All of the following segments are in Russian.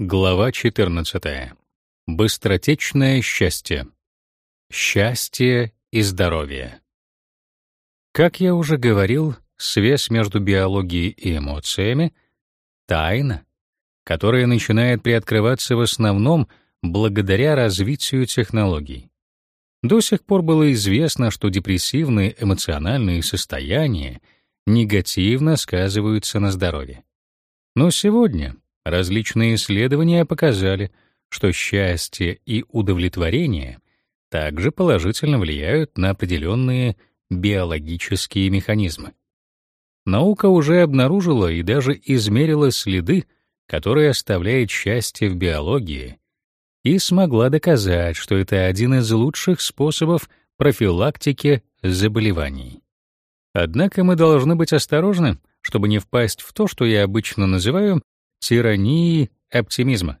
Глава 14. Быстротечное счастье. Счастье и здоровье. Как я уже говорил, связь между биологией и эмоциями — тайна, которая начинает приоткрываться в основном благодаря развитию технологий. До сих пор было известно, что депрессивные эмоциональные состояния негативно сказываются на здоровье. Но сегодня различные исследования показали, что счастье и удовлетворение также положительно влияют на определенные биологические механизмы. Наука уже обнаружила и даже измерила следы, которые оставляет счастье в биологии, и смогла доказать, что это один из лучших способов профилактики заболеваний. Однако мы должны быть осторожны, чтобы не впасть в то, что я обычно называю тиранией оптимизма.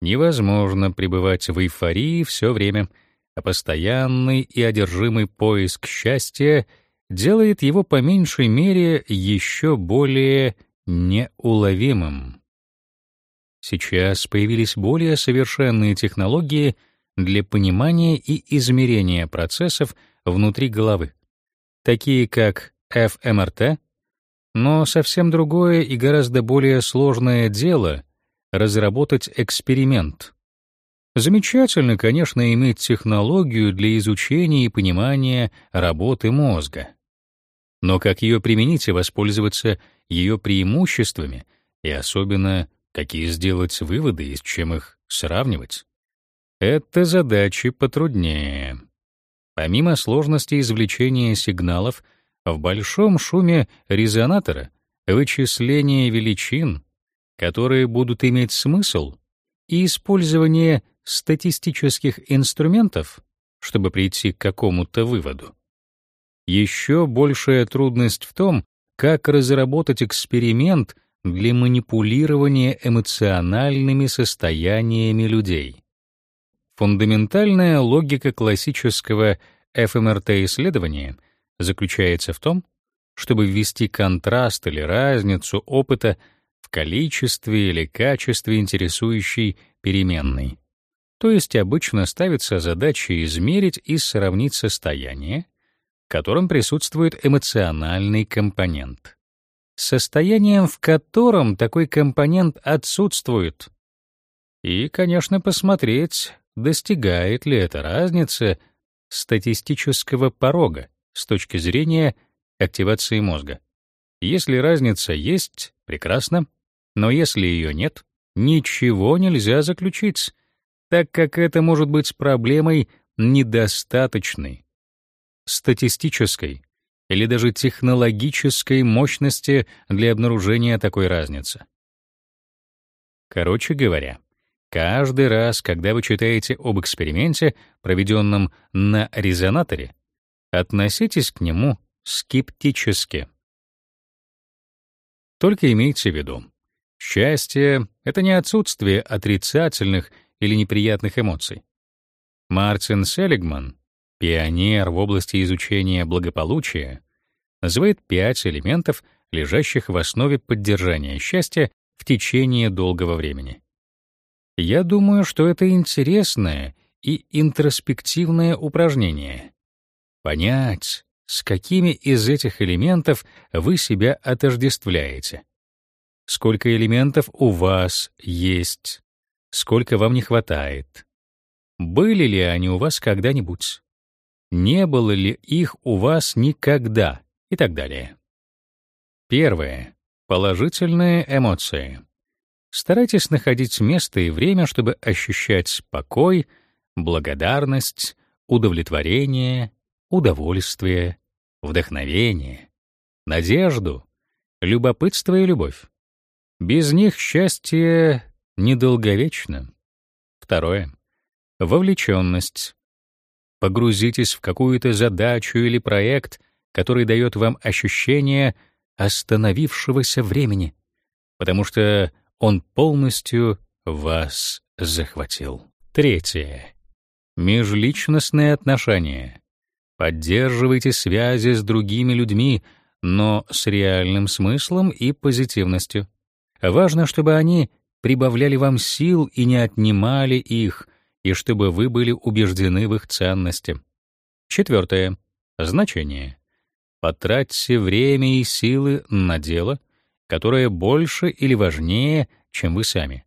Невозможно пребывать в эйфории все время, а постоянный и одержимый поиск счастья делает его по меньшей мере еще более неуловимым. Сейчас появились более совершенные технологии для понимания и измерения процессов внутри головы, такие как ФМРТ, но совсем другое и гораздо более сложное дело — разработать эксперимент. Замечательно, конечно, иметь технологию для изучения и понимания работы мозга. Но как ее применить и воспользоваться ее преимуществами, и особенно какие сделать выводы и с чем их сравнивать? Это задачи потруднее. Помимо сложности извлечения сигналов, в большом шуме резонатора вычисление величин, которые будут иметь смысл, и использование статистических инструментов, чтобы прийти к какому-то выводу. Еще большая трудность в том, как разработать эксперимент для манипулирования эмоциональными состояниями людей. Фундаментальная логика классического ФМРТ-исследования заключается в том, чтобы ввести контраст или разницу опыта в количестве или качестве интересующей переменной. То есть обычно ставится задача измерить и сравнить состояние, в котором присутствует эмоциональный компонент, с состоянием, в котором такой компонент отсутствует. И, конечно, посмотреть, достигает ли эта разница статистического порога, с точки зрения активации мозга. Если разница есть, прекрасно, но если ее нет, ничего нельзя заключить, так как это может быть проблемой недостаточной статистической или даже технологической мощности для обнаружения такой разницы. Короче говоря, каждый раз, когда вы читаете об эксперименте, проведенном на резонаторе, Относитесь к нему скептически. Только имейте в виду, счастье — это не отсутствие отрицательных или неприятных эмоций. Мартин Селигман, пионер в области изучения благополучия, называет пять элементов, лежащих в основе поддержания счастья в течение долгого времени. Я думаю, что это интересное и интроспективное упражнение, понять, с какими из этих элементов вы себя отождествляете. Сколько элементов у вас есть, сколько вам не хватает. Были ли они у вас когда-нибудь? Не было ли их у вас никогда? И так далее. Первое. Положительные эмоции. Старайтесь находить место и время, чтобы ощущать покой, благодарность, удовлетворение, удовольствие, вдохновение, надежду, любопытство и любовь. Без них счастье недолговечно. Второе. Вовлеченность. Погрузитесь в какую-то задачу или проект, который дает вам ощущение остановившегося времени, потому что он полностью вас захватил. Третье. Межличностные отношения. Поддерживайте связи с другими людьми, но с реальным смыслом и позитивностью. Важно, чтобы они прибавляли вам сил и не отнимали их, и чтобы вы были убеждены в их ценности. Четвертое. Значение. Потратьте время и силы на дело, которое больше или важнее, чем вы сами.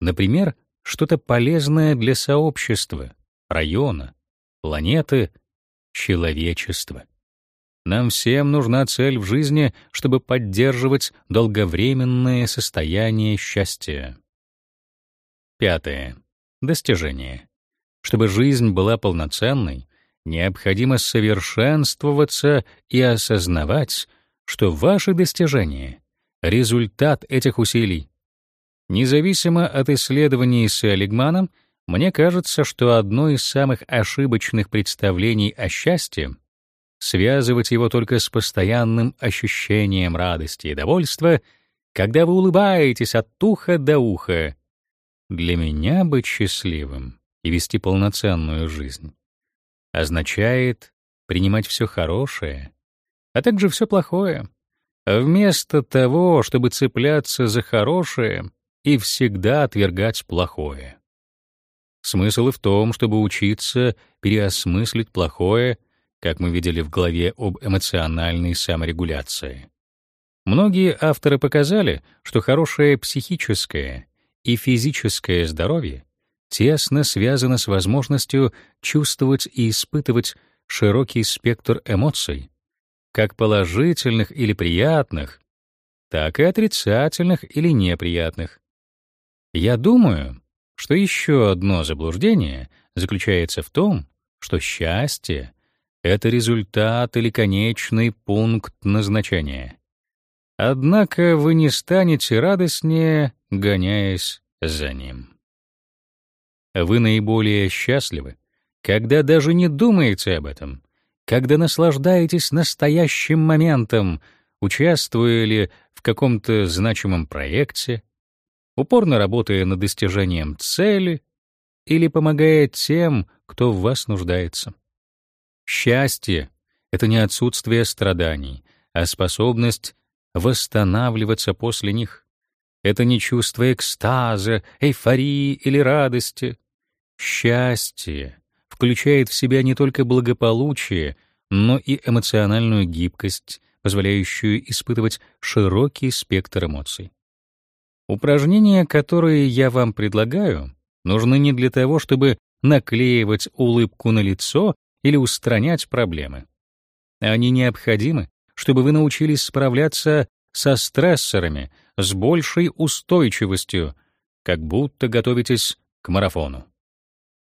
Например, что-то полезное для сообщества, района, планеты, человечества. Нам всем нужна цель в жизни, чтобы поддерживать долговременное состояние счастья. Пятое. Достижение. Чтобы жизнь была полноценной, необходимо совершенствоваться и осознавать, что ваши достижения — результат этих усилий. Независимо от исследований с Элигманом, мне кажется, что одно из самых ошибочных представлений о счастье — связывать его только с постоянным ощущением радости и довольства, когда вы улыбаетесь от уха до уха. Для меня быть счастливым и вести полноценную жизнь означает принимать все хорошее, а также все плохое, вместо того, чтобы цепляться за хорошее и всегда отвергать плохое. Смысл и в том, чтобы учиться переосмыслить плохое как мы видели в главе об эмоциональной саморегуляции. Многие авторы показали, что хорошее психическое и физическое здоровье тесно связано с возможностью чувствовать и испытывать широкий спектр эмоций, как положительных или приятных, так и отрицательных или неприятных. Я думаю, что еще одно заблуждение заключается в том, что счастье это результат или конечный пункт назначения. Однако вы не станете радостнее, гоняясь за ним. Вы наиболее счастливы, когда даже не думаете об этом, когда наслаждаетесь настоящим моментом, участвуя ли в каком-то значимом проекте, упорно работая над достижением цели или помогая тем, кто в вас нуждается. Счастье — это не отсутствие страданий, а способность восстанавливаться после них. Это не чувство экстаза, эйфории или радости. Счастье включает в себя не только благополучие, но и эмоциональную гибкость, позволяющую испытывать широкий спектр эмоций. Упражнения, которые я вам предлагаю, нужны не для того, чтобы наклеивать улыбку на лицо или устранять проблемы. Они необходимы, чтобы вы научились справляться со стрессорами с большей устойчивостью, как будто готовитесь к марафону.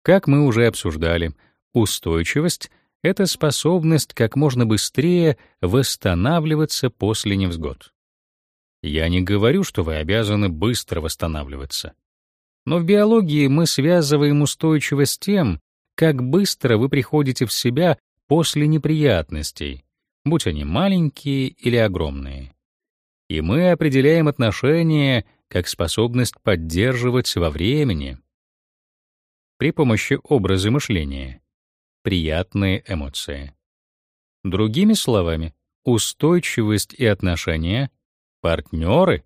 Как мы уже обсуждали, устойчивость — это способность как можно быстрее восстанавливаться после невзгод. Я не говорю, что вы обязаны быстро восстанавливаться. Но в биологии мы связываем устойчивость с тем, как быстро вы приходите в себя после неприятностей, будь они маленькие или огромные. И мы определяем отношения как способность поддерживать во времени при помощи образа мышления приятные эмоции. Другими словами, устойчивость и отношения — партнеры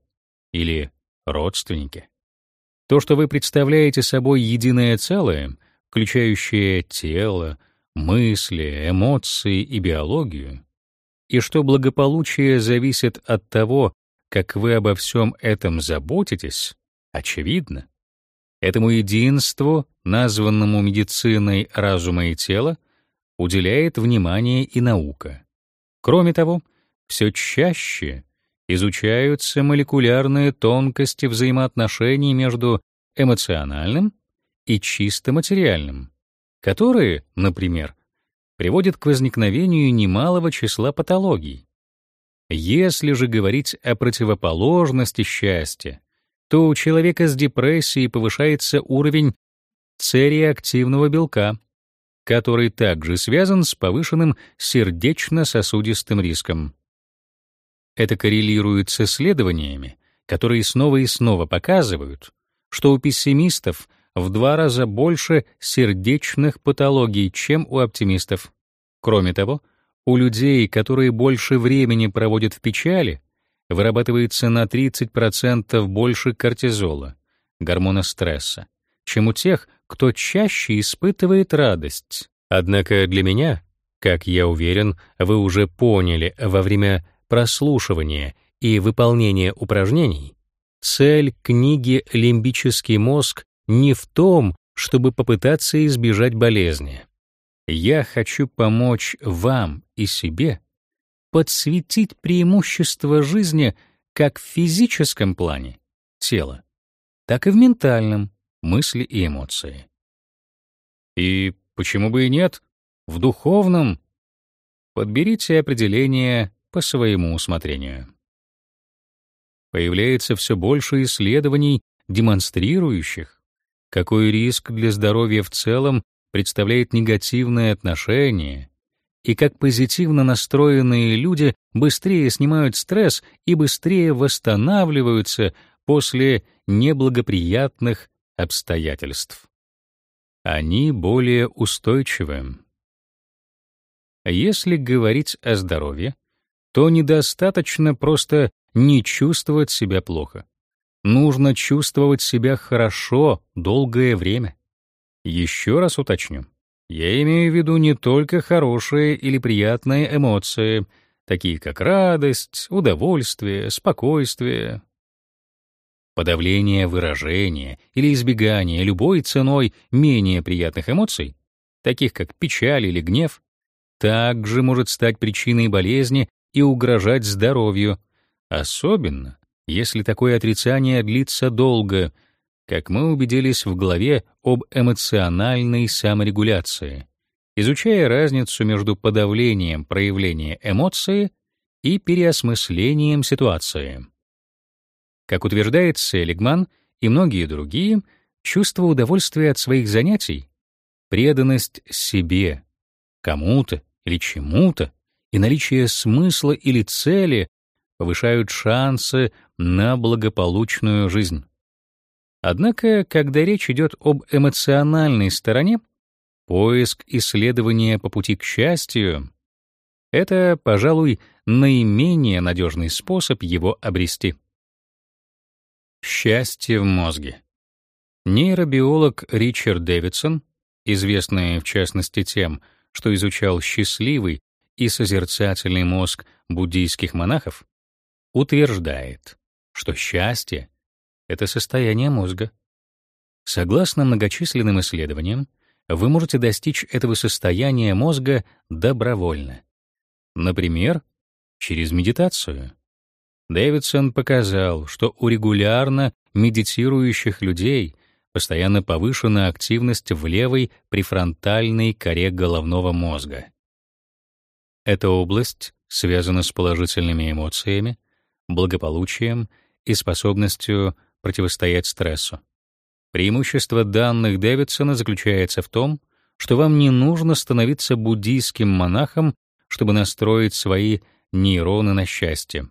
или родственники. То, что вы представляете собой единое целое, включающее тело, мысли, эмоции и биологию, и что благополучие зависит от того, как вы обо всем этом заботитесь, очевидно. Этому единству, названному медициной разума и тела, уделяет внимание и наука. Кроме того, все чаще изучаются молекулярные тонкости взаимоотношений между эмоциональным и чисто материальным, которые, например, приводят к возникновению немалого числа патологий. Если же говорить о противоположности счастья, то у человека с депрессией повышается уровень С-реактивного белка, который также связан с повышенным сердечно-сосудистым риском. Это коррелирует с исследованиями, которые снова и снова показывают, что у пессимистов в два раза больше сердечных патологий, чем у оптимистов. Кроме того, у людей, которые больше времени проводят в печали, вырабатывается на 30% больше кортизола, гормона стресса, чем у тех, кто чаще испытывает радость. Однако для меня, как я уверен, вы уже поняли во время прослушивания и выполнения упражнений, цель книги «Лимбический мозг» не в том, чтобы попытаться избежать болезни. Я хочу помочь вам и себе подсветить преимущества жизни как в физическом плане тела, так и в ментальном мысли и эмоции. И почему бы и нет, в духовном подберите определение по своему усмотрению. Появляется все больше исследований, демонстрирующих, какой риск для здоровья в целом представляет негативное отношение и как позитивно настроенные люди быстрее снимают стресс и быстрее восстанавливаются после неблагоприятных обстоятельств. Они более устойчивы. Если говорить о здоровье, то недостаточно просто не чувствовать себя плохо. Нужно чувствовать себя хорошо долгое время. Еще раз уточню. Я имею в виду не только хорошие или приятные эмоции, такие как радость, удовольствие, спокойствие. Подавление выражения или избегание любой ценой менее приятных эмоций, таких как печаль или гнев, также может стать причиной болезни и угрожать здоровью, особенно если такое отрицание длится долго — как мы убедились в главе об эмоциональной саморегуляции, изучая разницу между подавлением проявления эмоции и переосмыслением ситуации. Как утверждает Селигман и многие другие, чувство удовольствия от своих занятий, преданность себе, кому-то или чему-то и наличие смысла или цели повышают шансы на благополучную жизнь. Однако, когда речь идет об эмоциональной стороне, поиск исследования по пути к счастью — это, пожалуй, наименее надежный способ его обрести. Счастье в мозге. Нейробиолог Ричард Дэвидсон, известный в частности тем, что изучал счастливый и созерцательный мозг буддийских монахов, утверждает, что счастье это состояние мозга. Согласно многочисленным исследованиям, вы можете достичь этого состояния мозга добровольно. Например, через медитацию. Дэвидсон показал, что у регулярно медитирующих людей постоянно повышена активность в левой префронтальной коре головного мозга. Эта область связана с положительными эмоциями, благополучием и способностью противостоять стрессу. Преимущество данных Дэвидсона заключается в том, что вам не нужно становиться буддийским монахом, чтобы настроить свои нейроны на счастье.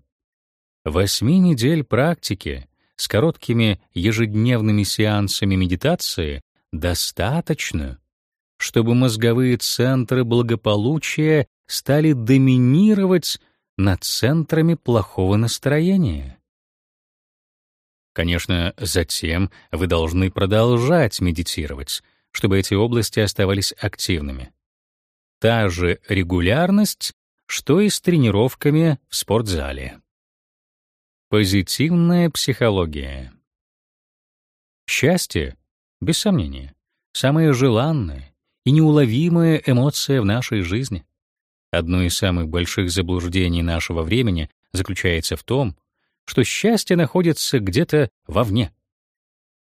Восьми недель практики с короткими ежедневными сеансами медитации достаточно, чтобы мозговые центры благополучия стали доминировать над центрами плохого настроения. Конечно, затем вы должны продолжать медитировать, чтобы эти области оставались активными. Та же регулярность, что и с тренировками в спортзале. Позитивная психология. Счастье, без сомнения, самая желанная и неуловимая эмоция в нашей жизни. Одно из самых больших заблуждений нашего времени заключается в том, что счастье находится где-то вовне.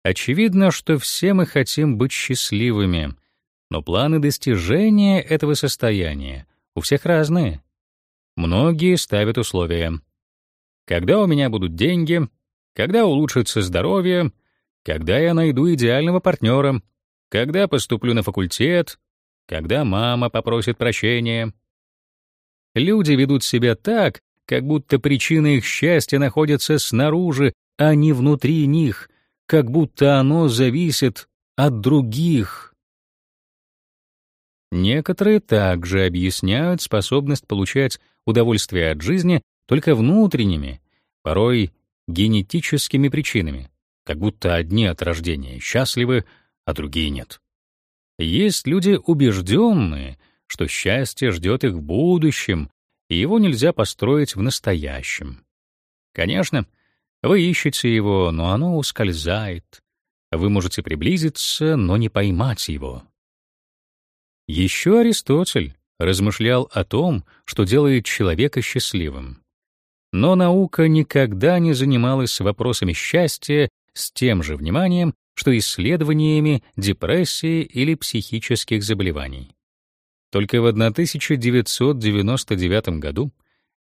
Очевидно, что все мы хотим быть счастливыми, но планы достижения этого состояния у всех разные. Многие ставят условия. Когда у меня будут деньги, когда улучшится здоровье, когда я найду идеального партнера, когда поступлю на факультет, когда мама попросит прощения. Люди ведут себя так, как будто причина их счастья находится снаружи, а не внутри них, как будто оно зависит от других. Некоторые также объясняют способность получать удовольствие от жизни только внутренними, порой генетическими причинами, как будто одни от рождения счастливы, а другие нет. Есть люди убежденные, что счастье ждет их в будущем, и его нельзя построить в настоящем. Конечно, вы ищете его, но оно ускользает. Вы можете приблизиться, но не поймать его. Еще Аристотель размышлял о том, что делает человека счастливым. Но наука никогда не занималась вопросами счастья с тем же вниманием, что исследованиями депрессии или психических заболеваний. Только в 1999 году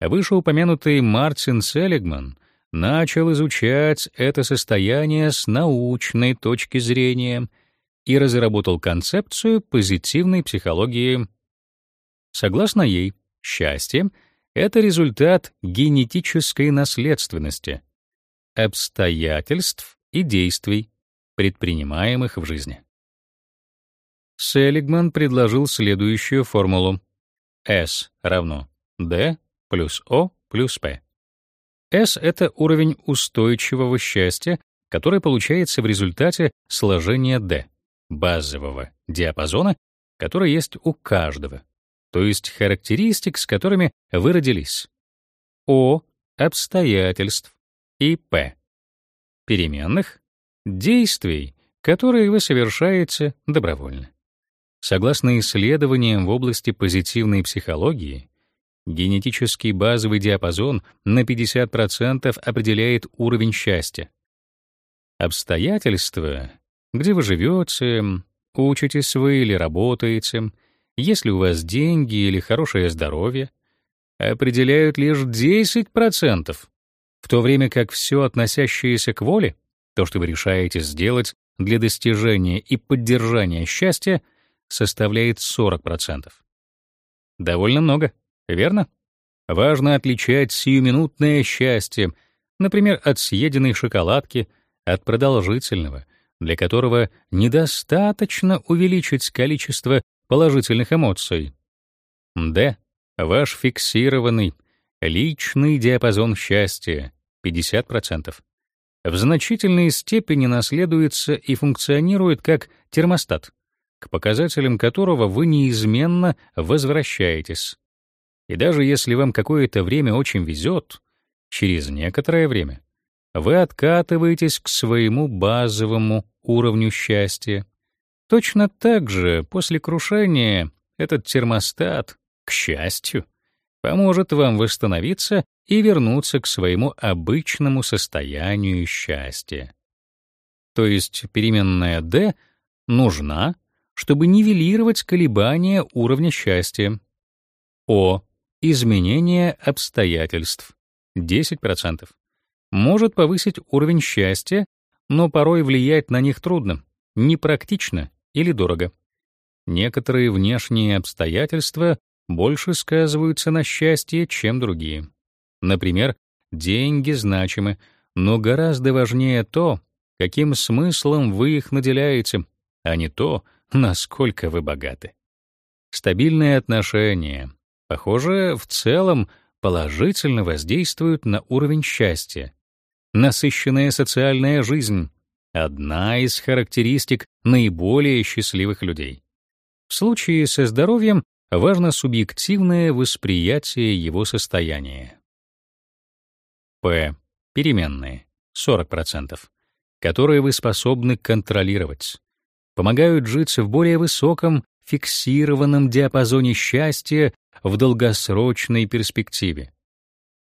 вышеупомянутый Мартин Селигман начал изучать это состояние с научной точки зрения и разработал концепцию позитивной психологии. Согласно ей, счастье — это результат генетической наследственности, обстоятельств и действий, предпринимаемых в жизни. Селигман предложил следующую формулу. S равно D плюс O плюс P. S — это уровень устойчивого счастья, который получается в результате сложения D, базового диапазона, который есть у каждого, то есть характеристик, с которыми вы родились. O — обстоятельств и P — переменных, действий, которые вы совершаете добровольно. Согласно исследованиям в области позитивной психологии, генетический базовый диапазон на 50% определяет уровень счастья. Обстоятельства, где вы живете, учитесь вы или работаете, есть ли у вас деньги или хорошее здоровье, определяют лишь 10%, в то время как все относящееся к воле, то, что вы решаете сделать для достижения и поддержания счастья, составляет 40%. Довольно много, верно? Важно отличать сиюминутное счастье, например, от съеденной шоколадки, от продолжительного, для которого недостаточно увеличить количество положительных эмоций. Д. Ваш фиксированный, личный диапазон счастья — 50%. В значительной степени наследуется и функционирует как термостат к показателям которого вы неизменно возвращаетесь. И даже если вам какое-то время очень везет, через некоторое время вы откатываетесь к своему базовому уровню счастья. Точно так же после крушения этот термостат, к счастью, поможет вам восстановиться и вернуться к своему обычному состоянию счастья. То есть переменная D нужна, чтобы нивелировать колебания уровня счастья. О. Изменение обстоятельств 10%. Может повысить уровень счастья, но порой влиять на них трудно, непрактично или дорого. Некоторые внешние обстоятельства больше сказываются на счастье, чем другие. Например, деньги значимы, но гораздо важнее то, каким смыслом вы их наделяете, а не то, насколько вы богаты. Стабильные отношения, похоже, в целом положительно воздействуют на уровень счастья. Насыщенная социальная жизнь — одна из характеристик наиболее счастливых людей. В случае со здоровьем важно субъективное восприятие его состояния. П. Переменные — 40%, которые вы способны контролировать помогают жить в более высоком, фиксированном диапазоне счастья в долгосрочной перспективе.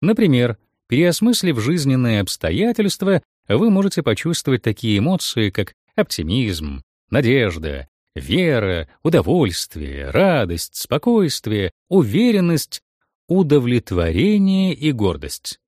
Например, переосмыслив жизненные обстоятельства, вы можете почувствовать такие эмоции, как оптимизм, надежда, вера, удовольствие, радость, спокойствие, уверенность, удовлетворение и гордость.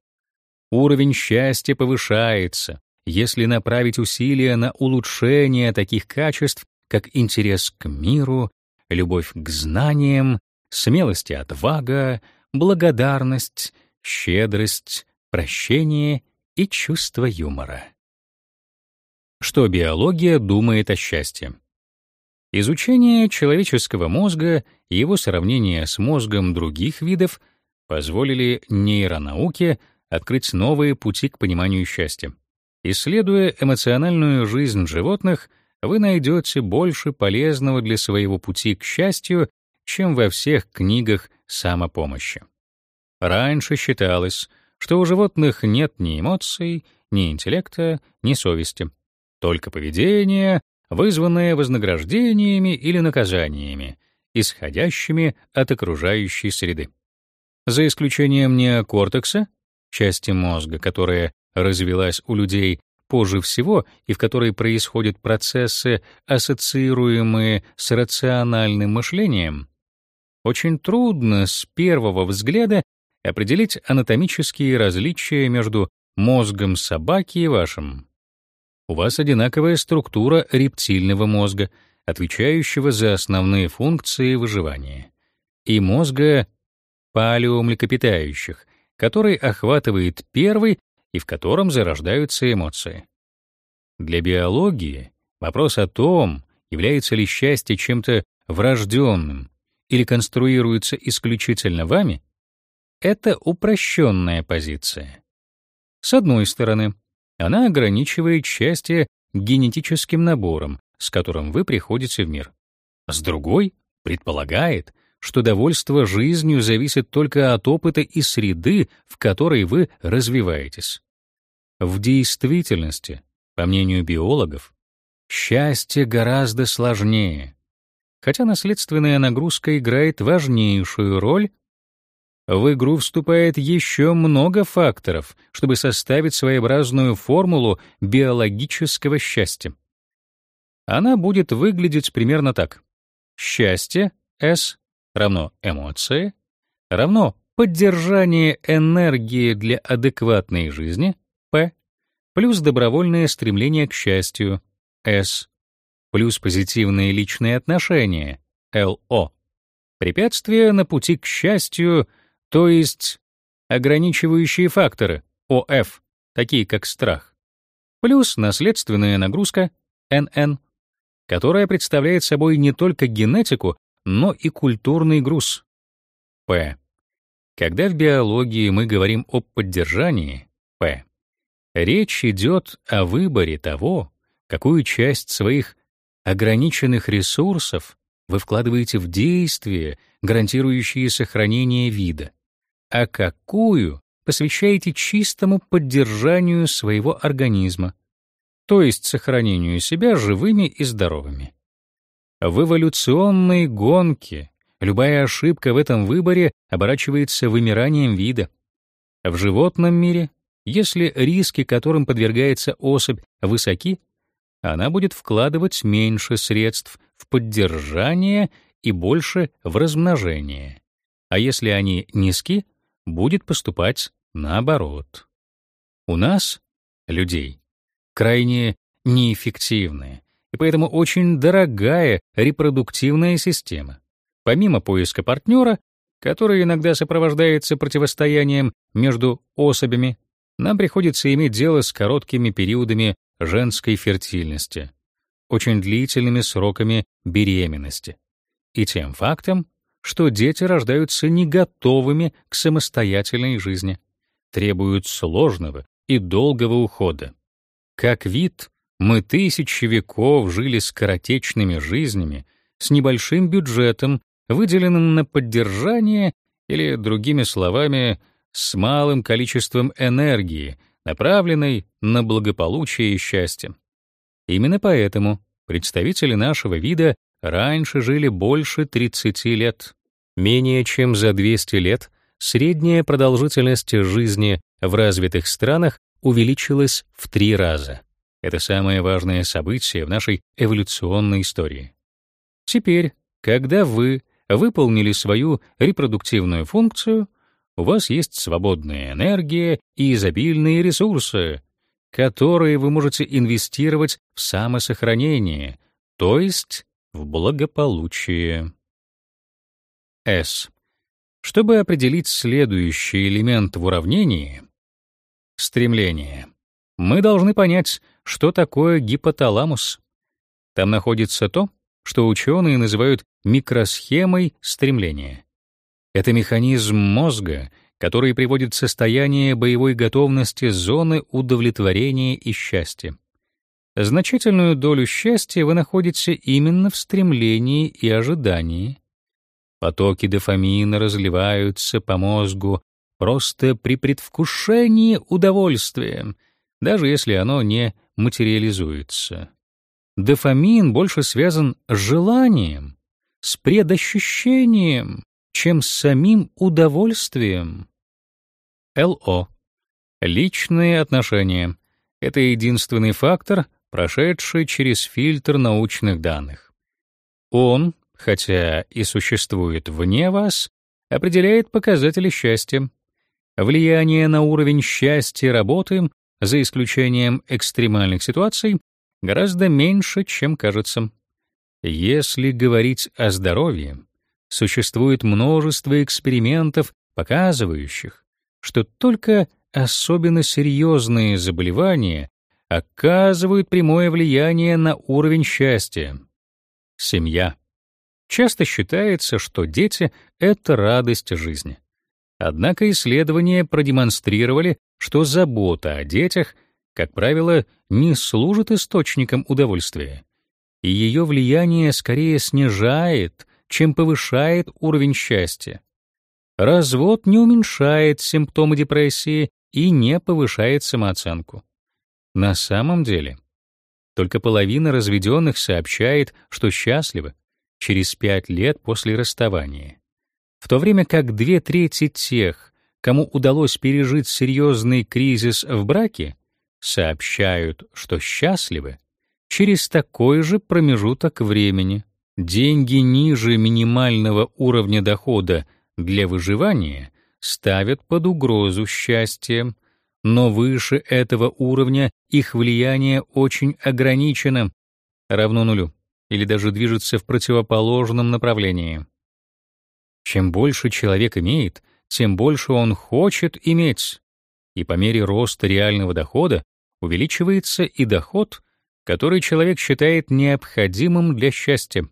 Уровень счастья повышается, если направить усилия на улучшение таких качеств, как интерес к миру, любовь к знаниям, смелость и отвага, благодарность, щедрость, прощение и чувство юмора. Что биология думает о счастье? Изучение человеческого мозга и его сравнение с мозгом других видов позволили нейронауке открыть новые пути к пониманию счастья. Исследуя эмоциональную жизнь животных, вы найдете больше полезного для своего пути к счастью, чем во всех книгах самопомощи. Раньше считалось, что у животных нет ни эмоций, ни интеллекта, ни совести, только поведение, вызванное вознаграждениями или наказаниями, исходящими от окружающей среды. За исключением неокортекса, части мозга, которая развилась у людей позже всего и в которой происходят процессы, ассоциируемые с рациональным мышлением, очень трудно с первого взгляда определить анатомические различия между мозгом собаки и вашим. У вас одинаковая структура рептильного мозга, отвечающего за основные функции выживания, и мозга палеомлекопитающих, который охватывает первый и в котором зарождаются эмоции. Для биологии вопрос о том, является ли счастье чем-то врожденным или конструируется исключительно вами, это упрощенная позиция. С одной стороны, она ограничивает счастье генетическим набором, с которым вы приходите в мир. С другой предполагает, что довольство жизнью зависит только от опыта и среды, в которой вы развиваетесь. В действительности, по мнению биологов, счастье гораздо сложнее. Хотя наследственная нагрузка играет важнейшую роль, в игру вступает еще много факторов, чтобы составить своеобразную формулу биологического счастья. Она будет выглядеть примерно так. Счастье S равно эмоции равно поддержание энергии для адекватной жизни P плюс добровольное стремление к счастью S плюс позитивные личные отношения LO. Препятствия на пути к счастью — то есть ограничивающие факторы ОФ, такие как страх, плюс наследственная нагрузка НН, которая представляет собой не только генетику, но и культурный груз. П. Когда в биологии мы говорим о поддержании П, речь идет о выборе того, какую часть своих ограниченных ресурсов вы вкладываете в действия, гарантирующие сохранение вида а какую посвящаете чистому поддержанию своего организма, то есть сохранению себя живыми и здоровыми. В эволюционной гонке любая ошибка в этом выборе оборачивается вымиранием вида. В животном мире, если риски, которым подвергается особь, высоки, она будет вкладывать меньше средств в поддержание и больше в размножение. А если они низки, будет поступать наоборот. У нас, людей, крайне неэффективная и поэтому очень дорогая репродуктивная система. Помимо поиска партнера, который иногда сопровождается противостоянием между особями, нам приходится иметь дело с короткими периодами женской фертильности, очень длительными сроками беременности и тем фактом, что дети рождаются не готовыми к самостоятельной жизни, требуют сложного и долгого ухода. Как вид, мы тысячи веков жили скоротечными жизнями с небольшим бюджетом, выделенным на поддержание или, другими словами, с малым количеством энергии, направленной на благополучие и счастье. Именно поэтому представители нашего вида раньше жили больше 30 лет. Менее чем за 200 лет средняя продолжительность жизни в развитых странах увеличилась в три раза. Это самое важное событие в нашей эволюционной истории. Теперь, когда вы выполнили свою репродуктивную функцию, у вас есть свободная энергия и изобильные ресурсы, которые вы можете инвестировать в самосохранение, то есть в благополучие. S. Чтобы определить следующий элемент в уравнении — стремление, мы должны понять, что такое гипоталамус. Там находится то, что ученые называют микросхемой стремления. Это механизм мозга, который приводит в состояние боевой готовности зоны удовлетворения и счастья. Значительную долю счастья вы находите именно в стремлении и ожидании. Потоки дофамина разливаются по мозгу просто при предвкушении удовольствия, даже если оно не материализуется. Дофамин больше связан с желанием, с предощущением, чем с самим удовольствием. ЛО. Личные отношения — это единственный фактор, прошедший через фильтр научных данных. Он, хотя и существует вне вас, определяет показатели счастья. Влияние на уровень счастья работы, за исключением экстремальных ситуаций, гораздо меньше, чем кажется. Если говорить о здоровье, существует множество экспериментов, показывающих, что только особенно серьезные заболевания оказывают прямое влияние на уровень счастья. Семья. Часто считается, что дети — это радость жизни. Однако исследования продемонстрировали, что забота о детях, как правило, не служит источником удовольствия, и ее влияние скорее снижает, чем повышает уровень счастья. Развод не уменьшает симптомы депрессии и не повышает самооценку. На самом деле, только половина разведенных сообщает, что счастливы через пять лет после расставания, в то время как две трети тех, кому удалось пережить серьезный кризис в браке, сообщают, что счастливы через такой же промежуток времени. Деньги ниже минимального уровня дохода для выживания ставят под угрозу счастье, но выше этого уровня их влияние очень ограничено, равно нулю, или даже движется в противоположном направлении. Чем больше человек имеет, тем больше он хочет иметь, и по мере роста реального дохода увеличивается и доход, который человек считает необходимым для счастья.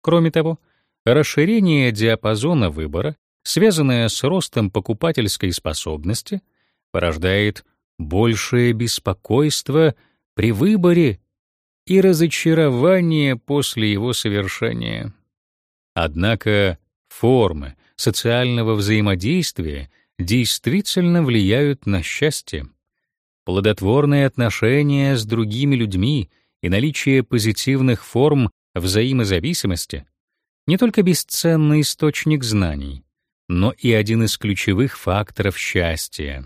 Кроме того, расширение диапазона выбора, связанное с ростом покупательской способности, порождает большее беспокойство при выборе и разочарование после его совершения. Однако формы социального взаимодействия действительно влияют на счастье. Плодотворные отношения с другими людьми и наличие позитивных форм взаимозависимости не только бесценный источник знаний, но и один из ключевых факторов счастья.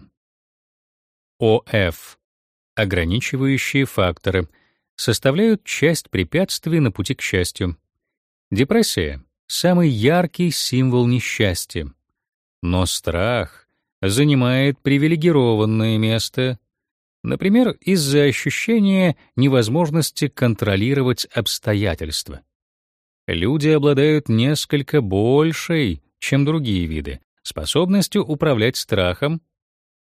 ОФ. Ограничивающие факторы составляют часть препятствий на пути к счастью. Депрессия — самый яркий символ несчастья. Но страх занимает привилегированное место, например, из-за ощущения невозможности контролировать обстоятельства. Люди обладают несколько большей, чем другие виды, способностью управлять страхом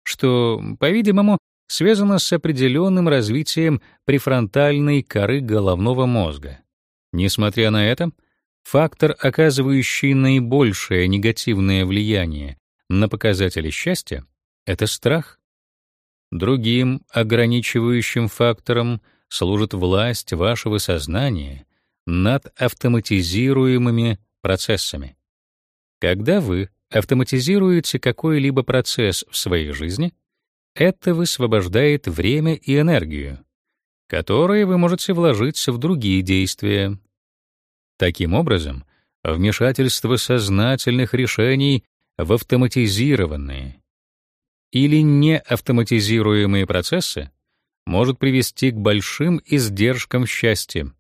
что, по-видимому, связано с определенным развитием префронтальной коры головного мозга. Несмотря на это, фактор, оказывающий наибольшее негативное влияние на показатели счастья, это страх. Другим ограничивающим фактором служит власть вашего сознания над автоматизируемыми процессами. Когда вы автоматизируете какой-либо процесс в своей жизни, это высвобождает время и энергию, которые вы можете вложить в другие действия. Таким образом, вмешательство сознательных решений в автоматизированные или неавтоматизируемые процессы может привести к большим издержкам счастья.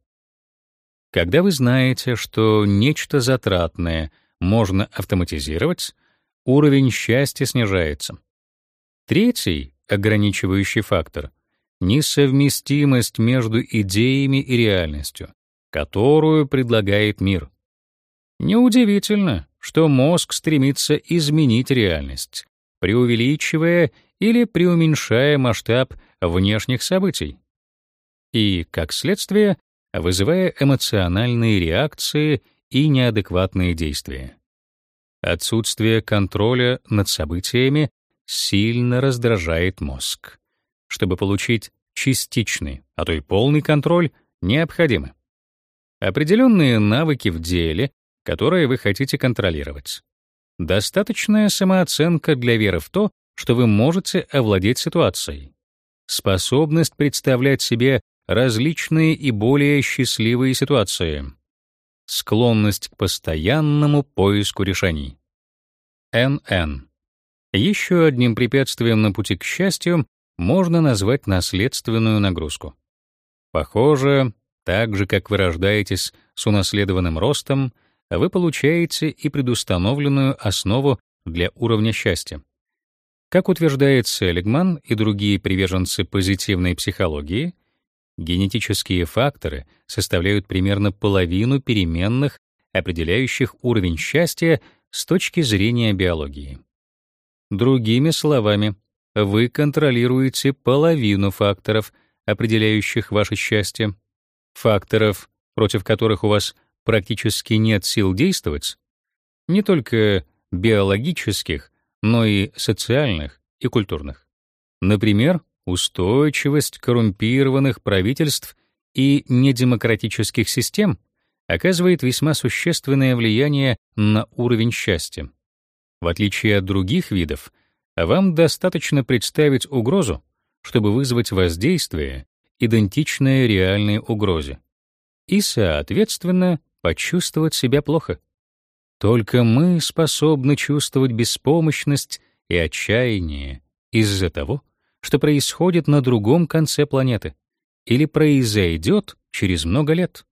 Когда вы знаете, что нечто затратное можно автоматизировать, уровень счастья снижается. Третий ограничивающий фактор — несовместимость между идеями и реальностью, которую предлагает мир. Неудивительно, что мозг стремится изменить реальность, преувеличивая или преуменьшая масштаб внешних событий. И, как следствие, вызывая эмоциональные реакции и неадекватные действия. Отсутствие контроля над событиями сильно раздражает мозг. Чтобы получить частичный, а то и полный контроль, необходимы определенные навыки в деле, которые вы хотите контролировать. Достаточная самооценка для веры в то, что вы можете овладеть ситуацией. Способность представлять себе различные и более счастливые ситуации. Склонность к постоянному поиску решений. НН. Еще одним препятствием на пути к счастью можно назвать наследственную нагрузку. Похоже, так же, как вы рождаетесь с унаследованным ростом, вы получаете и предустановленную основу для уровня счастья. Как утверждает Селигман и другие приверженцы позитивной психологии, генетические факторы составляют примерно половину переменных, определяющих уровень счастья с точки зрения биологии. Другими словами, вы контролируете половину факторов, определяющих ваше счастье. Факторов, против которых у вас практически нет сил действовать, не только биологических, но и социальных и культурных. Например, устойчивость коррумпированных правительств и недемократических систем оказывает весьма существенное влияние на уровень счастья. В отличие от других видов, вам достаточно представить угрозу, чтобы вызвать воздействие, идентичное реальной угрозе, и, соответственно, почувствовать себя плохо. Только мы способны чувствовать беспомощность и отчаяние из-за того, что происходит на другом конце планеты или произойдет через много лет.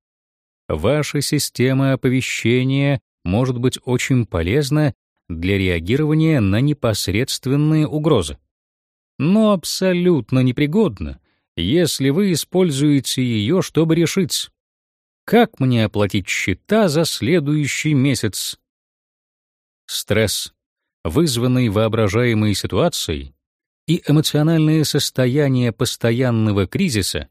Ваша система оповещения может быть очень полезна для реагирования на непосредственные угрозы, но абсолютно непригодна, если вы используете ее, чтобы решить, как мне оплатить счета за следующий месяц. Стресс, вызванный воображаемой ситуацией, и эмоциональное состояние постоянного кризиса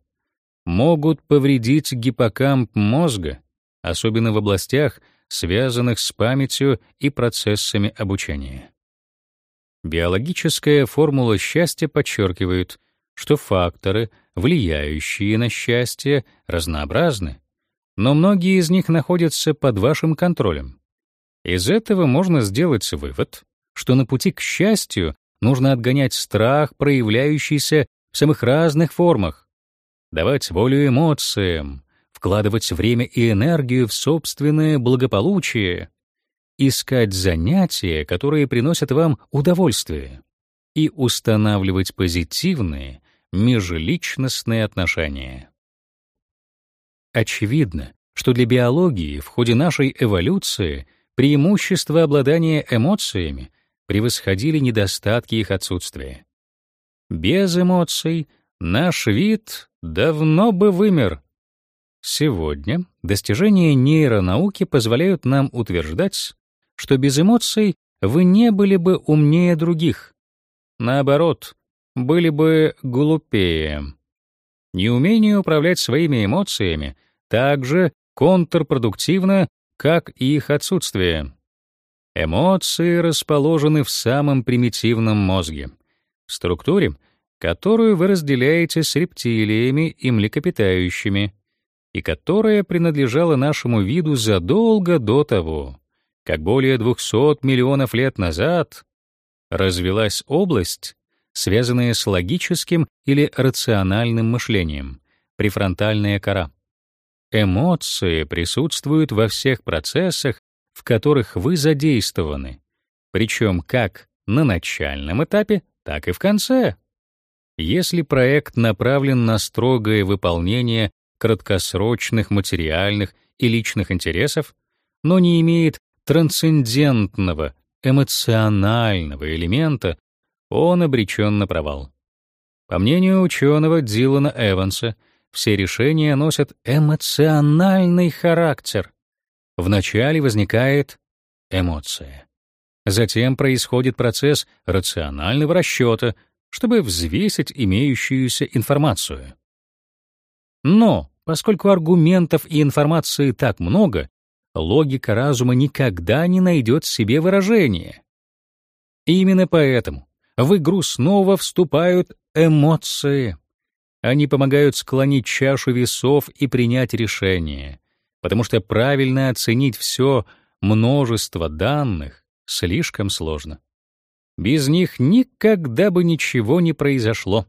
могут повредить гиппокамп мозга, особенно в областях, связанных с памятью и процессами обучения. Биологическая формула счастья подчеркивает, что факторы, влияющие на счастье, разнообразны, но многие из них находятся под вашим контролем. Из этого можно сделать вывод, что на пути к счастью нужно отгонять страх, проявляющийся в самых разных формах, давать волю эмоциям, вкладывать время и энергию в собственное благополучие, искать занятия, которые приносят вам удовольствие, и устанавливать позитивные межличностные отношения. Очевидно, что для биологии в ходе нашей эволюции преимущества обладания эмоциями превосходили недостатки их отсутствия. Без эмоций наш вид давно бы вымер. Сегодня достижения нейронауки позволяют нам утверждать, что без эмоций вы не были бы умнее других. Наоборот, были бы глупее. Неумение управлять своими эмоциями также контрпродуктивно, как и их отсутствие. Эмоции расположены в самом примитивном мозге, в структуре, которую вы разделяете с рептилиями и млекопитающими, и которая принадлежала нашему виду задолго до того, как более 200 миллионов лет назад развилась область, связанная с логическим или рациональным мышлением, префронтальная кора. Эмоции присутствуют во всех процессах, в которых вы задействованы, причем как на начальном этапе, так и в конце. Если проект направлен на строгое выполнение краткосрочных материальных и личных интересов, но не имеет трансцендентного, эмоционального элемента, он обречен на провал. По мнению ученого Дилана Эванса, все решения носят эмоциональный характер. Вначале возникает эмоция. Затем происходит процесс рационального расчета, чтобы взвесить имеющуюся информацию. Но, поскольку аргументов и информации так много, логика разума никогда не найдет себе выражения. именно поэтому в игру снова вступают эмоции. Они помогают склонить чашу весов и принять решение, потому что правильно оценить все множество данных слишком сложно. Без них никогда бы ничего не произошло.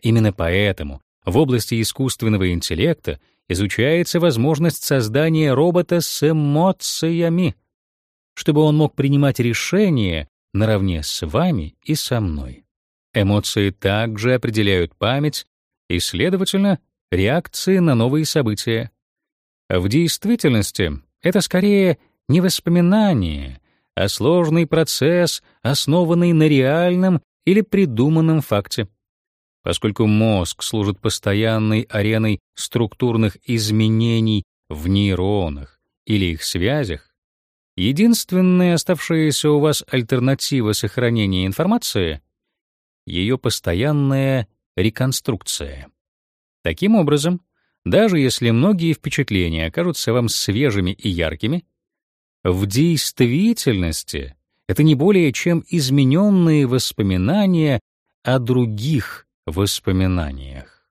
Именно поэтому в области искусственного интеллекта изучается возможность создания робота с эмоциями, чтобы он мог принимать решения наравне с вами и со мной. Эмоции также определяют память и, следовательно, реакции на новые события. В действительности это скорее не воспоминание, а сложный процесс, основанный на реальном или придуманном факте. Поскольку мозг служит постоянной ареной структурных изменений в нейронах или их связях, единственная оставшаяся у вас альтернатива сохранения информации — ее постоянная реконструкция. Таким образом, даже если многие впечатления окажутся вам свежими и яркими, в действительности это не более чем измененные воспоминания о других воспоминаниях.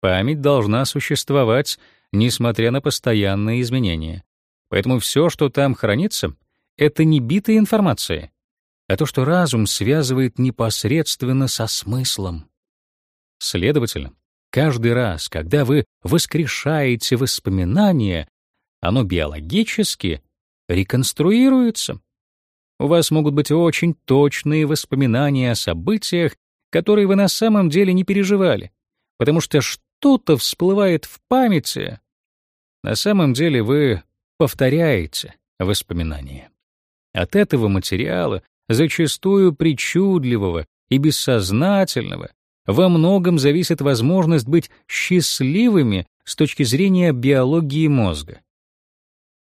Память должна существовать, несмотря на постоянные изменения. Поэтому все, что там хранится, это не битая информация, а то, что разум связывает непосредственно со смыслом. Следовательно, каждый раз, когда вы воскрешаете воспоминание, оно биологически реконструируется. У вас могут быть очень точные воспоминания о событиях, которые вы на самом деле не переживали, потому что что-то всплывает в памяти. На самом деле вы повторяете воспоминания. От этого материала, зачастую причудливого и бессознательного, во многом зависит возможность быть счастливыми с точки зрения биологии мозга.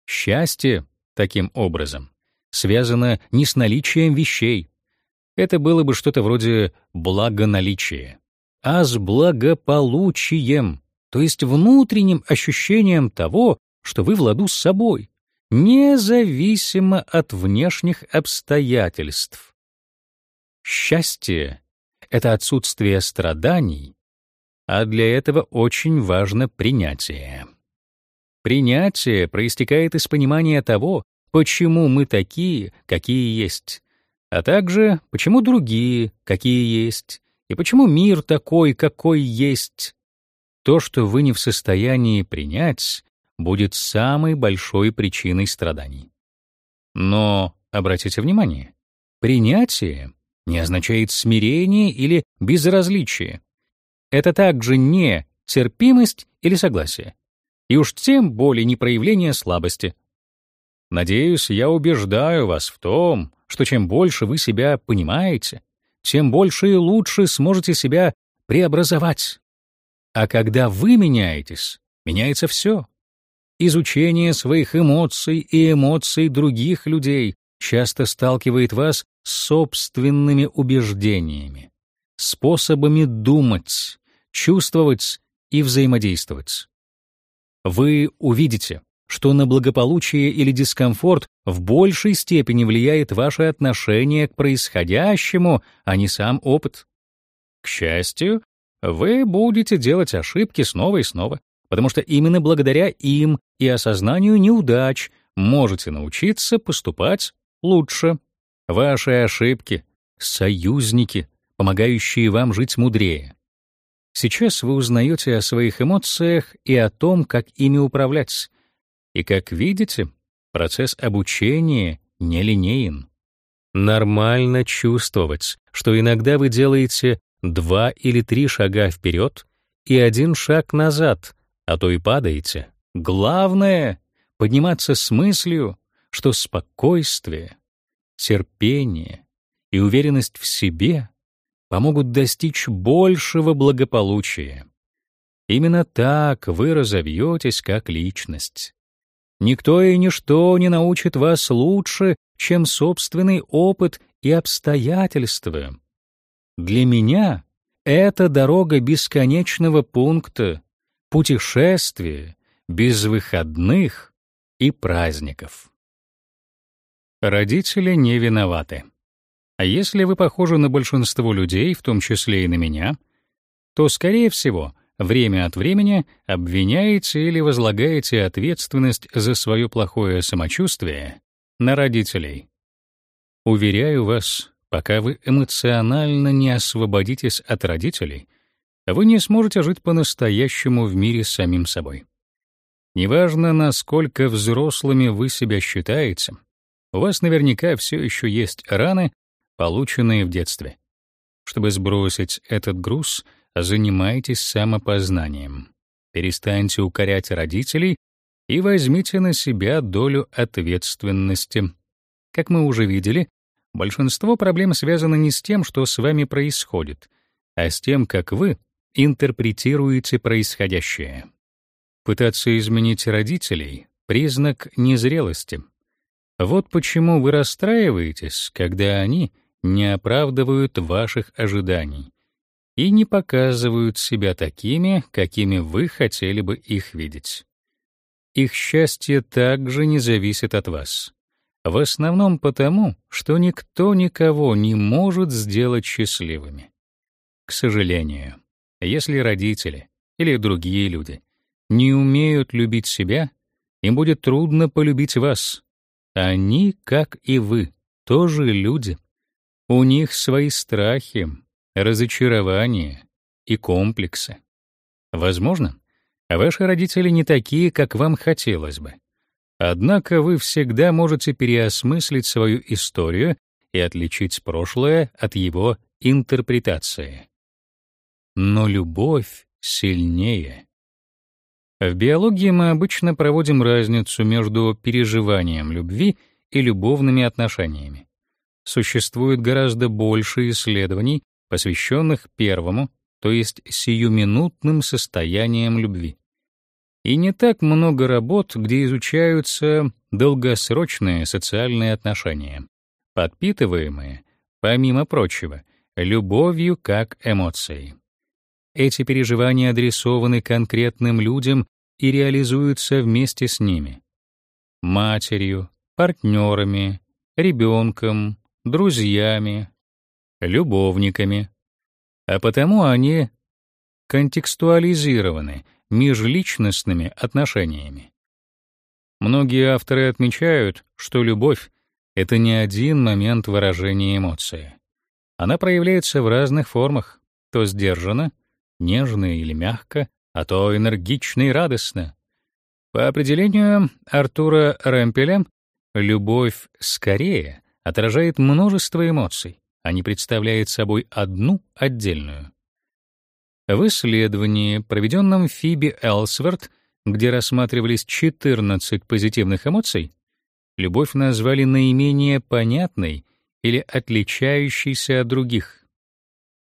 Счастье, таким образом, связано не с наличием вещей. Это было бы что-то вроде благоналичия, а с благополучием, то есть внутренним ощущением того, что вы в ладу с собой, независимо от внешних обстоятельств. Счастье это отсутствие страданий, а для этого очень важно принятие. Принятие проистекает из понимания того, почему мы такие, какие есть, а также почему другие, какие есть, и почему мир такой, какой есть. То, что вы не в состоянии принять, будет самой большой причиной страданий. Но обратите внимание, принятие не означает смирение или безразличие. Это также не терпимость или согласие. И уж тем более не проявление слабости. Надеюсь, я убеждаю вас в том, что чем больше вы себя понимаете, тем больше и лучше сможете себя преобразовать. А когда вы меняетесь, меняется все. Изучение своих эмоций и эмоций других людей часто сталкивает вас собственными убеждениями, способами думать, чувствовать и взаимодействовать. Вы увидите, что на благополучие или дискомфорт в большей степени влияет ваше отношение к происходящему, а не сам опыт. К счастью, вы будете делать ошибки снова и снова, потому что именно благодаря им и осознанию неудач можете научиться поступать лучше. Ваши ошибки — союзники, помогающие вам жить мудрее. Сейчас вы узнаете о своих эмоциях и о том, как ими управлять. И, как видите, процесс обучения нелинеен. Нормально чувствовать, что иногда вы делаете два или три шага вперед и один шаг назад, а то и падаете. Главное — подниматься с мыслью, что спокойствие, терпение и уверенность в себе помогут достичь большего благополучия. Именно так вы разовьетесь как личность. Никто и ничто не научит вас лучше, чем собственный опыт и обстоятельства. Для меня это дорога бесконечного пункта, путешествие без выходных и праздников. Родители не виноваты. А если вы похожи на большинство людей, в том числе и на меня, то, скорее всего, время от времени обвиняете или возлагаете ответственность за свое плохое самочувствие на родителей. Уверяю вас, пока вы эмоционально не освободитесь от родителей, вы не сможете жить по-настоящему в мире с самим собой. Неважно, насколько взрослыми вы себя считаете, у вас наверняка все еще есть раны, полученные в детстве. Чтобы сбросить этот груз, занимайтесь самопознанием. Перестаньте укорять родителей и возьмите на себя долю ответственности. Как мы уже видели, большинство проблем связано не с тем, что с вами происходит, а с тем, как вы интерпретируете происходящее. Пытаться изменить родителей — признак незрелости. Вот почему вы расстраиваетесь, когда они не оправдывают ваших ожиданий и не показывают себя такими, какими вы хотели бы их видеть. Их счастье также не зависит от вас. В основном потому, что никто никого не может сделать счастливыми. К сожалению, если родители или другие люди не умеют любить себя, им будет трудно полюбить вас. Они, как и вы, тоже люди. У них свои страхи, разочарования и комплексы. Возможно, ваши родители не такие, как вам хотелось бы. Однако вы всегда можете переосмыслить свою историю и отличить прошлое от его интерпретации. Но любовь сильнее. В биологии мы обычно проводим разницу между переживанием любви и любовными отношениями. Существует гораздо больше исследований, посвященных первому, то есть сиюминутным состояниям любви. И не так много работ, где изучаются долгосрочные социальные отношения, подпитываемые, помимо прочего, любовью как эмоцией. Эти переживания адресованы конкретным людям и реализуются вместе с ними. Матерью, партнерами, ребенком, друзьями, любовниками, а потому они контекстуализированы межличностными отношениями. Многие авторы отмечают, что любовь — это не один момент выражения эмоции. Она проявляется в разных формах, то сдержанно, нежно или мягко, а то энергично и радостно. По определению Артура Ремпеля, любовь скорее отражает множество эмоций, а не представляет собой одну отдельную. В исследовании, проведенном Фиби Элсворт, где рассматривались 14 позитивных эмоций, любовь назвали наименее понятной или отличающейся от других.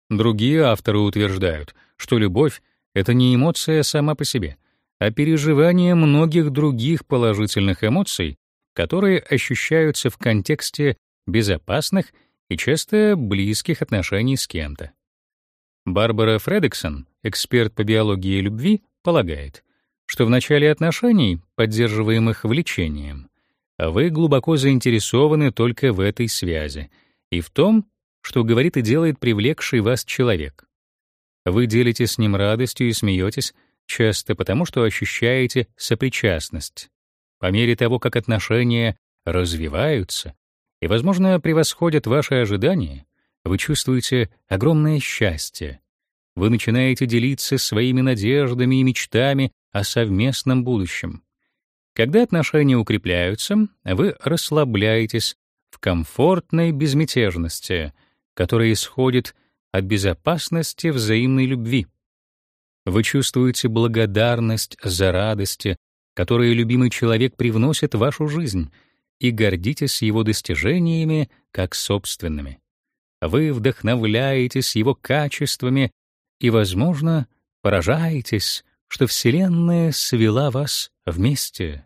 Другие авторы утверждают, что любовь — это не эмоция сама по себе, а переживание многих других положительных эмоций, которые ощущаются в контексте безопасных и часто близких отношений с кем-то. Барбара Фредексон, эксперт по биологии любви, полагает, что в начале отношений, поддерживаемых влечением, вы глубоко заинтересованы только в этой связи и в том, что говорит и делает привлекший вас человек. Вы делитесь с ним радостью и смеетесь, часто потому, что ощущаете сопричастность. По мере того, как отношения развиваются, и, возможно, превосходят ваши ожидания, вы чувствуете огромное счастье. Вы начинаете делиться своими надеждами и мечтами о совместном будущем. Когда отношения укрепляются, вы расслабляетесь в комфортной безмятежности, которая исходит от безопасности взаимной любви. Вы чувствуете благодарность за радости, которые любимый человек привносит в вашу жизнь — и гордитесь его достижениями как собственными. Вы вдохновляетесь его качествами и, возможно, поражаетесь, что Вселенная свела вас вместе.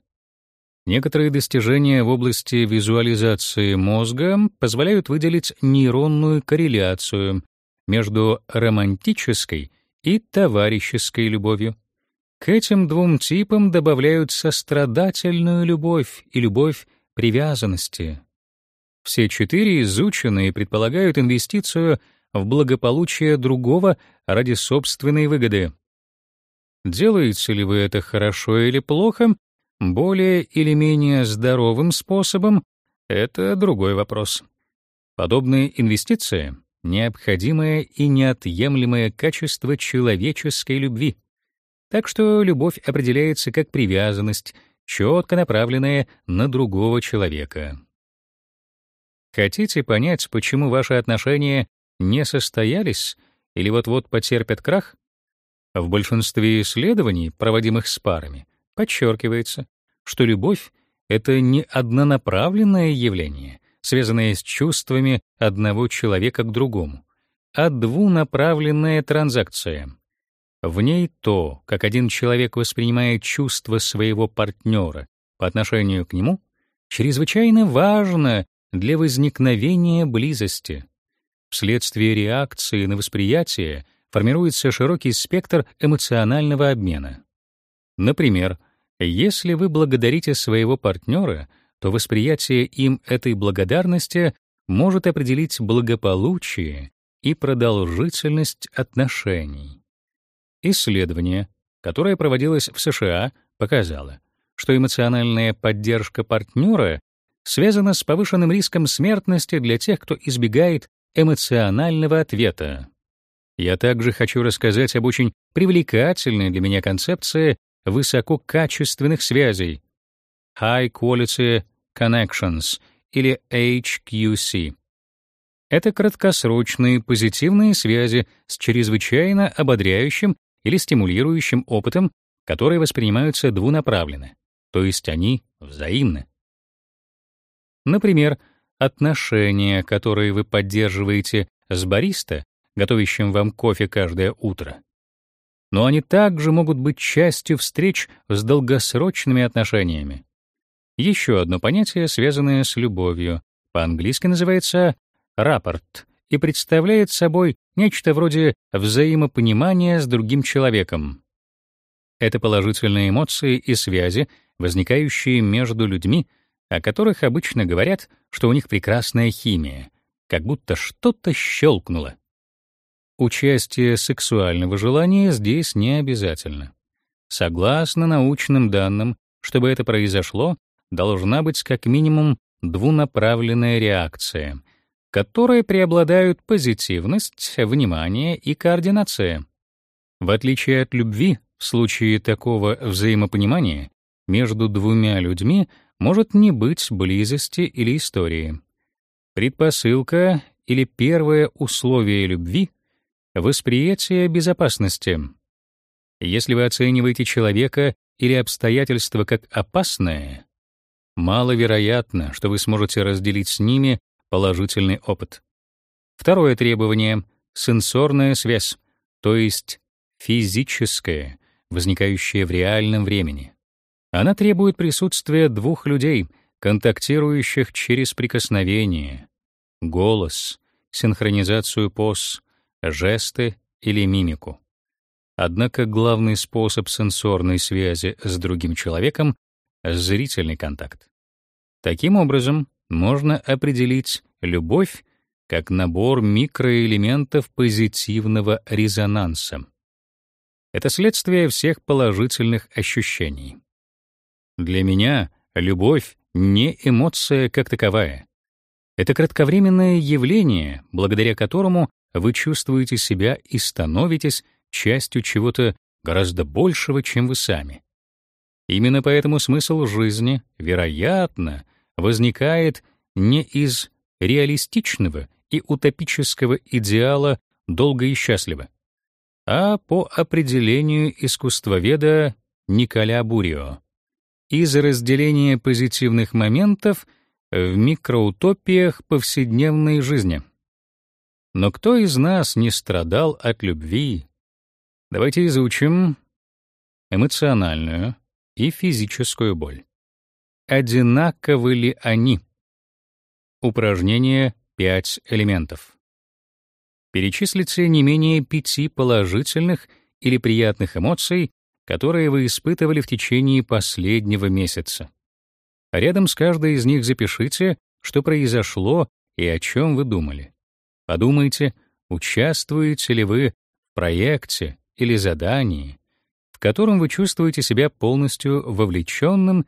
Некоторые достижения в области визуализации мозга позволяют выделить нейронную корреляцию между романтической и товарищеской любовью. К этим двум типам добавляют сострадательную любовь и любовь привязанности. Все четыре изучены и предполагают инвестицию в благополучие другого ради собственной выгоды. Делаете ли вы это хорошо или плохо, более или менее здоровым способом — это другой вопрос. Подобные инвестиции — необходимое и неотъемлемое качество человеческой любви. Так что любовь определяется как привязанность, четко направленная на другого человека. Хотите понять, почему ваши отношения не состоялись или вот-вот потерпят крах? В большинстве исследований, проводимых с парами, подчеркивается, что любовь — это не однонаправленное явление, связанное с чувствами одного человека к другому, а двунаправленная транзакция. В ней то, как один человек воспринимает чувства своего партнера по отношению к нему, чрезвычайно важно для возникновения близости. Вследствие реакции на восприятие формируется широкий спектр эмоционального обмена. Например, если вы благодарите своего партнера, то восприятие им этой благодарности может определить благополучие и продолжительность отношений. Исследование, которое проводилось в США, показало, что эмоциональная поддержка партнера связана с повышенным риском смертности для тех, кто избегает эмоционального ответа. Я также хочу рассказать об очень привлекательной для меня концепции высококачественных связей High Quality Connections или HQC. Это краткосрочные позитивные связи с чрезвычайно ободряющим или стимулирующим опытом, которые воспринимаются двунаправленно, то есть они взаимны. Например, отношения, которые вы поддерживаете с бариста, готовящим вам кофе каждое утро. Но они также могут быть частью встреч с долгосрочными отношениями. Еще одно понятие, связанное с любовью, по-английски называется рапорт и представляет собой нечто вроде взаимопонимания с другим человеком. Это положительные эмоции и связи, возникающие между людьми, о которых обычно говорят, что у них прекрасная химия, как будто что-то щелкнуло. Участие сексуального желания здесь не обязательно. Согласно научным данным, чтобы это произошло, должна быть как минимум двунаправленная реакция, которой преобладают позитивность, внимание и координация. В отличие от любви, в случае такого взаимопонимания между двумя людьми может не быть близости или истории. Предпосылка или первое условие любви — восприятие безопасности. Если вы оцениваете человека или обстоятельства как опасное, маловероятно, что вы сможете разделить с ними положительный опыт. Второе требование — сенсорная связь, то есть физическая, возникающая в реальном времени. Она требует присутствия двух людей, контактирующих через прикосновение, голос, синхронизацию поз, жесты или мимику. Однако главный способ сенсорной связи с другим человеком — зрительный контакт. Таким образом, можно определить любовь как набор микроэлементов позитивного резонанса. Это следствие всех положительных ощущений. Для меня любовь не эмоция как таковая. Это кратковременное явление, благодаря которому вы чувствуете себя и становитесь частью чего-то гораздо большего, чем вы сами. Именно поэтому смысл жизни, вероятно, возникает не из реалистичного и утопического идеала долго и счастливо, а по определению искусствоведа Николя Бурио из разделения позитивных моментов в микроутопиях повседневной жизни. Но кто из нас не страдал от любви? Давайте изучим эмоциональную и физическую боль. Одинаковы ли они? Упражнение «Пять элементов». Перечислите не менее пяти положительных или приятных эмоций, которые вы испытывали в течение последнего месяца. Рядом с каждой из них запишите, что произошло и о чем вы думали. Подумайте, участвуете ли вы в проекте или задании, котором вы чувствуете себя полностью вовлеченным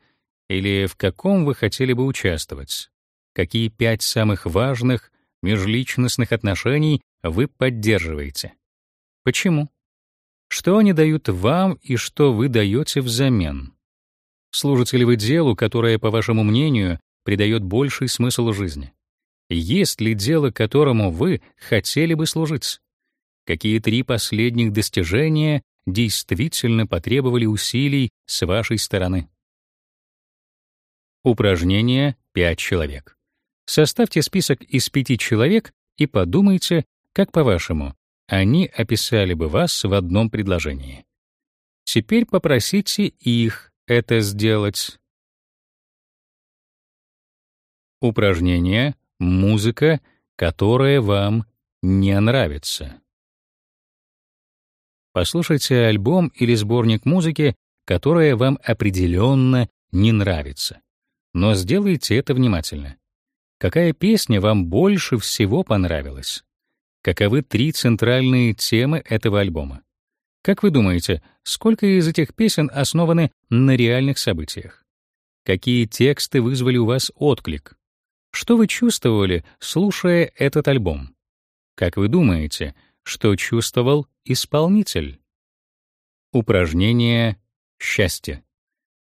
или в каком вы хотели бы участвовать. Какие пять самых важных межличностных отношений вы поддерживаете? Почему? Что они дают вам и что вы даете взамен? Служите ли вы делу, которое, по вашему мнению, придает больший смысл жизни? Есть ли дело, которому вы хотели бы служить? Какие три последних достижения действительно потребовали усилий с вашей стороны? Упражнение «Пять человек». Составьте список из пяти человек и подумайте, как по-вашему, они описали бы вас в одном предложении. Теперь попросите их это сделать. Упражнение «Музыка, которая вам не нравится». Послушайте альбом или сборник музыки, которая вам определенно не нравится. Но сделайте это внимательно. Какая песня вам больше всего понравилась? Каковы три центральные темы этого альбома? Как вы думаете, сколько из этих песен основаны на реальных событиях? Какие тексты вызвали у вас отклик? Что вы чувствовали, слушая этот альбом? Как вы думаете, что чувствовал исполнитель? Упражнение «Счастье».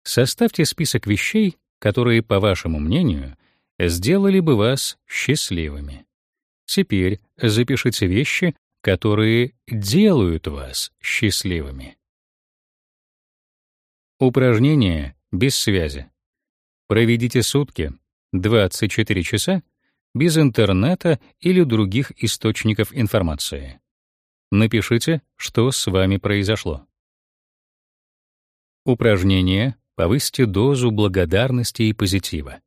Составьте список вещей, которые, по вашему мнению, сделали бы вас счастливыми. Теперь запишите вещи, которые делают вас счастливыми. Упражнение без связи. Проведите сутки, 24 часа, без интернета или других источников информации. Напишите, что с вами произошло. Упражнение «Повысьте дозу благодарности и позитива».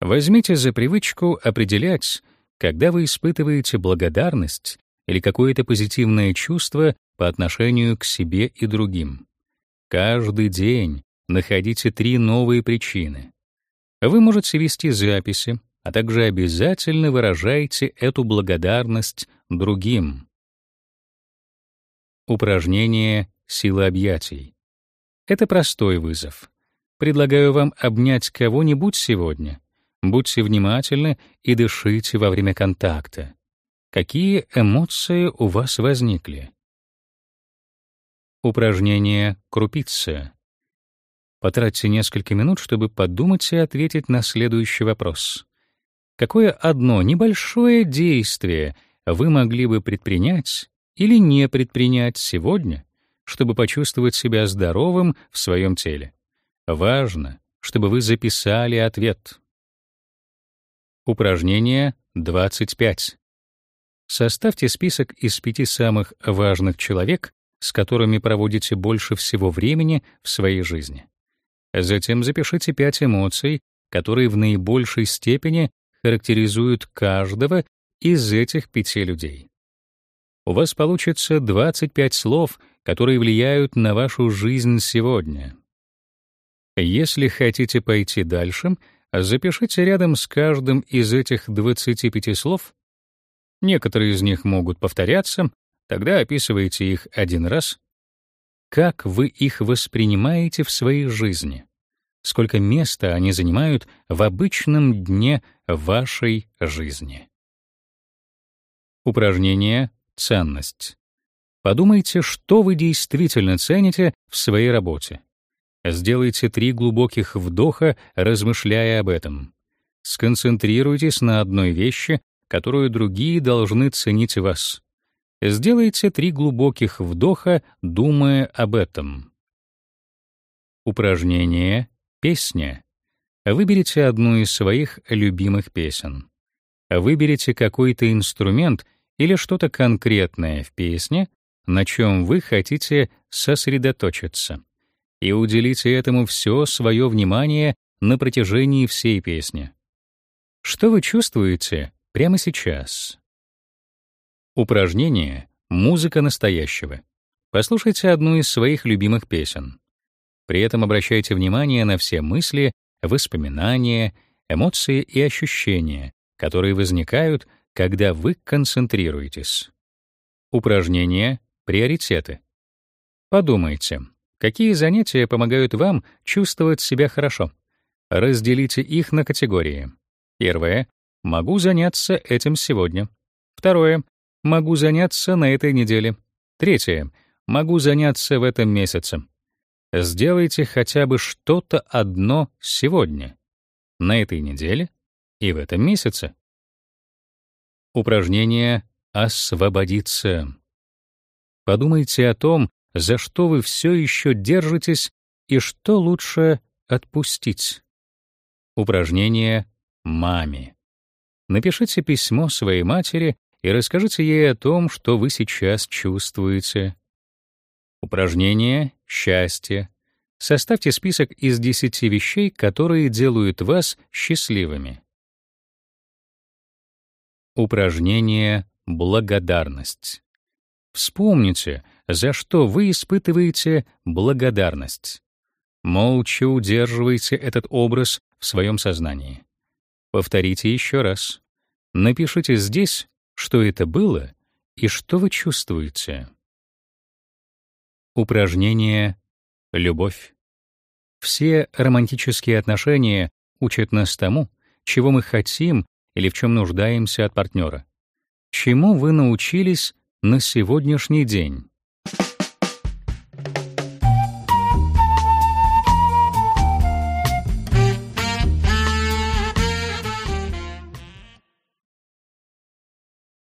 Возьмите за привычку определять, когда вы испытываете благодарность или какое-то позитивное чувство по отношению к себе и другим. Каждый день находите три новые причины. Вы можете вести записи, а также обязательно выражайте эту благодарность другим. Упражнение «Сила объятий». Это простой вызов. Предлагаю вам обнять кого-нибудь сегодня, Будьте внимательны и дышите во время контакта. Какие эмоции у вас возникли? Упражнение «Крупица». Потратьте несколько минут, чтобы подумать и ответить на следующий вопрос. Какое одно небольшое действие вы могли бы предпринять или не предпринять сегодня, чтобы почувствовать себя здоровым в своем теле? Важно, чтобы вы записали ответ. Упражнение 25. Составьте список из пяти самых важных человек, с которыми проводите больше всего времени в своей жизни. Затем запишите пять эмоций, которые в наибольшей степени характеризуют каждого из этих пяти людей. У вас получится 25 слов, которые влияют на вашу жизнь сегодня. Если хотите пойти дальше, Запишите рядом с каждым из этих 25 слов. Некоторые из них могут повторяться, тогда описывайте их один раз. Как вы их воспринимаете в своей жизни? Сколько места они занимают в обычном дне вашей жизни? Упражнение «Ценность». Подумайте, что вы действительно цените в своей работе. Сделайте три глубоких вдоха, размышляя об этом. Сконцентрируйтесь на одной вещи, которую другие должны ценить вас. Сделайте три глубоких вдоха, думая об этом. Упражнение «Песня». Выберите одну из своих любимых песен. Выберите какой-то инструмент или что-то конкретное в песне, на чем вы хотите сосредоточиться и уделите этому все свое внимание на протяжении всей песни. Что вы чувствуете прямо сейчас? Упражнение «Музыка настоящего». Послушайте одну из своих любимых песен. При этом обращайте внимание на все мысли, воспоминания, эмоции и ощущения, которые возникают, когда вы концентрируетесь. Упражнение «Приоритеты». Подумайте, какие занятия помогают вам чувствовать себя хорошо. Разделите их на категории. Первое — могу заняться этим сегодня. Второе — могу заняться на этой неделе. Третье — могу заняться в этом месяце. Сделайте хотя бы что-то одно сегодня, на этой неделе и в этом месяце. Упражнение «Освободиться». Подумайте о том, за что вы все еще держитесь и что лучше отпустить. Упражнение «Маме». Напишите письмо своей матери и расскажите ей о том, что вы сейчас чувствуете. Упражнение «Счастье». Составьте список из 10 вещей, которые делают вас счастливыми. Упражнение «Благодарность». Вспомните, за что вы испытываете благодарность. Молча удерживайте этот образ в своем сознании. Повторите еще раз. Напишите здесь, что это было и что вы чувствуете. Упражнение «Любовь». Все романтические отношения учат нас тому, чего мы хотим или в чем нуждаемся от партнера. Чему вы научились на сегодняшний день?